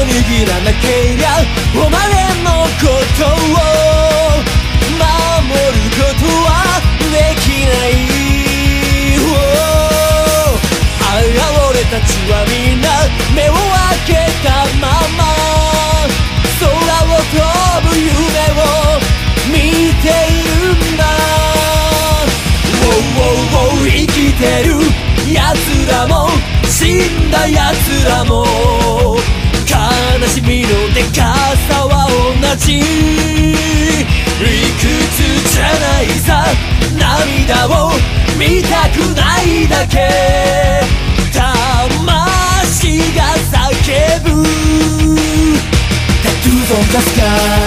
知らなけりゃお前のことを守ることはできないああ俺たちはみんな目を開けたまま。空を飛ぶ夢を見ているんだ。Wow, wow, wow 生きてる奴らも。死んだ奴らも。しみのでかさは同じ理屈じゃないさ涙を見たくないだけ。魂が叫ぶ。Tattoos on the sky.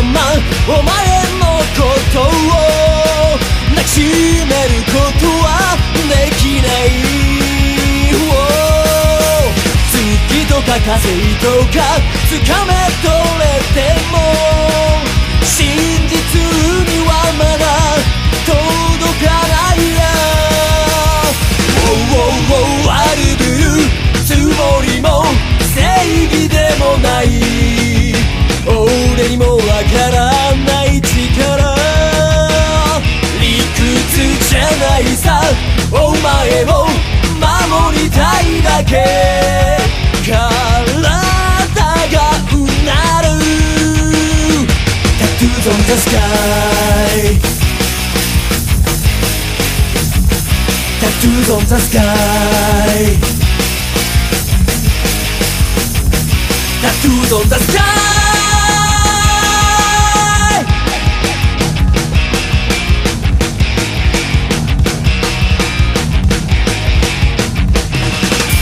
まお前のことを抱きしめることはできない月とか風とかつかめ取れても。真実にはまだ Tattoos on the sky Tattoos on the sky Tattoos on the sky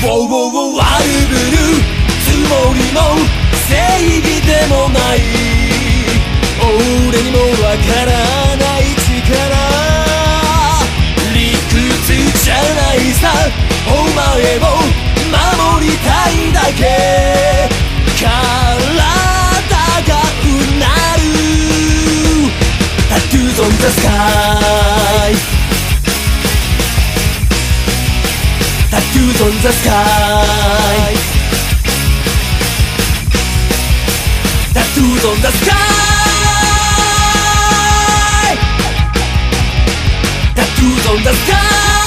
Wow, wow, wow 悪ぶるつもりも正義でもないからない力理屈じゃないさお前を守りたいだけ体がうなる Tattoos on the sky Tattoos on the sky Tattoos on the sky on the sky